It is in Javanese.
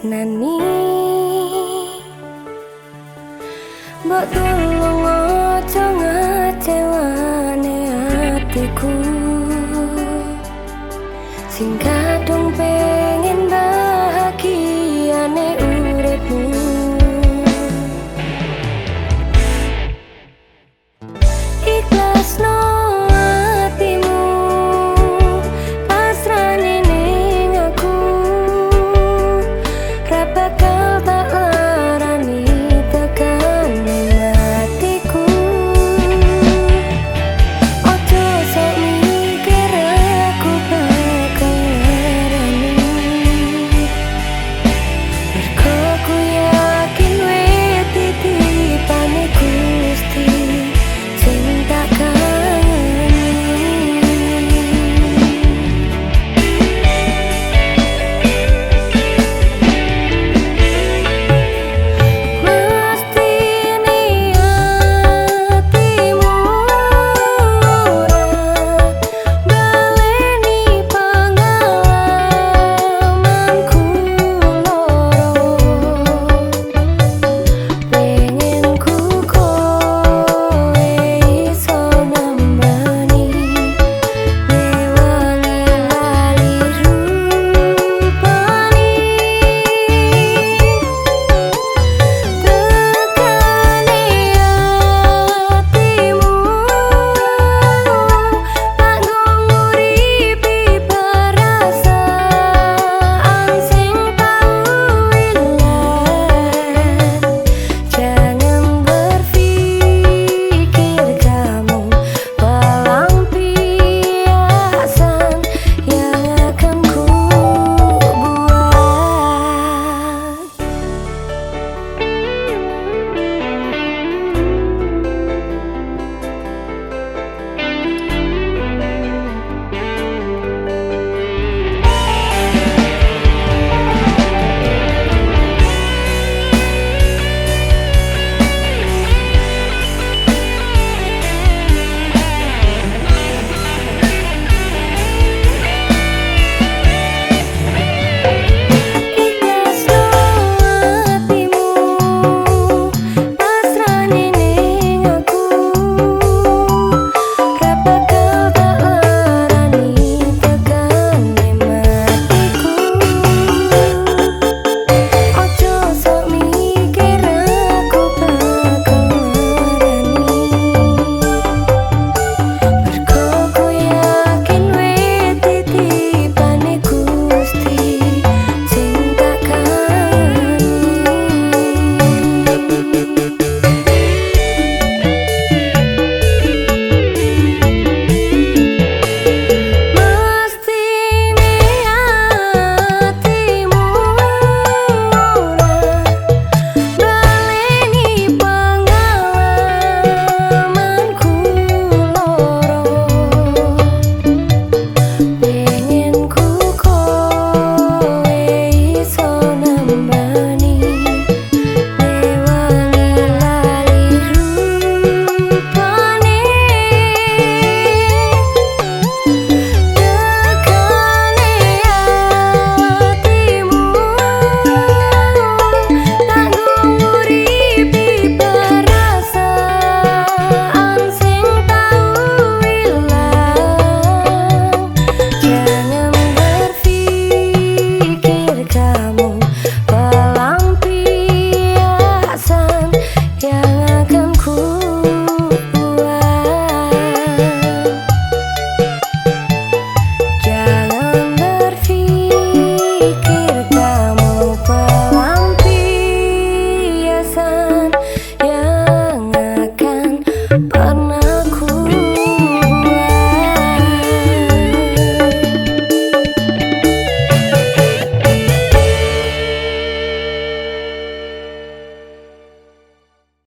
tresnani Mbok tulung aja ngecewane atiku. Sing kadung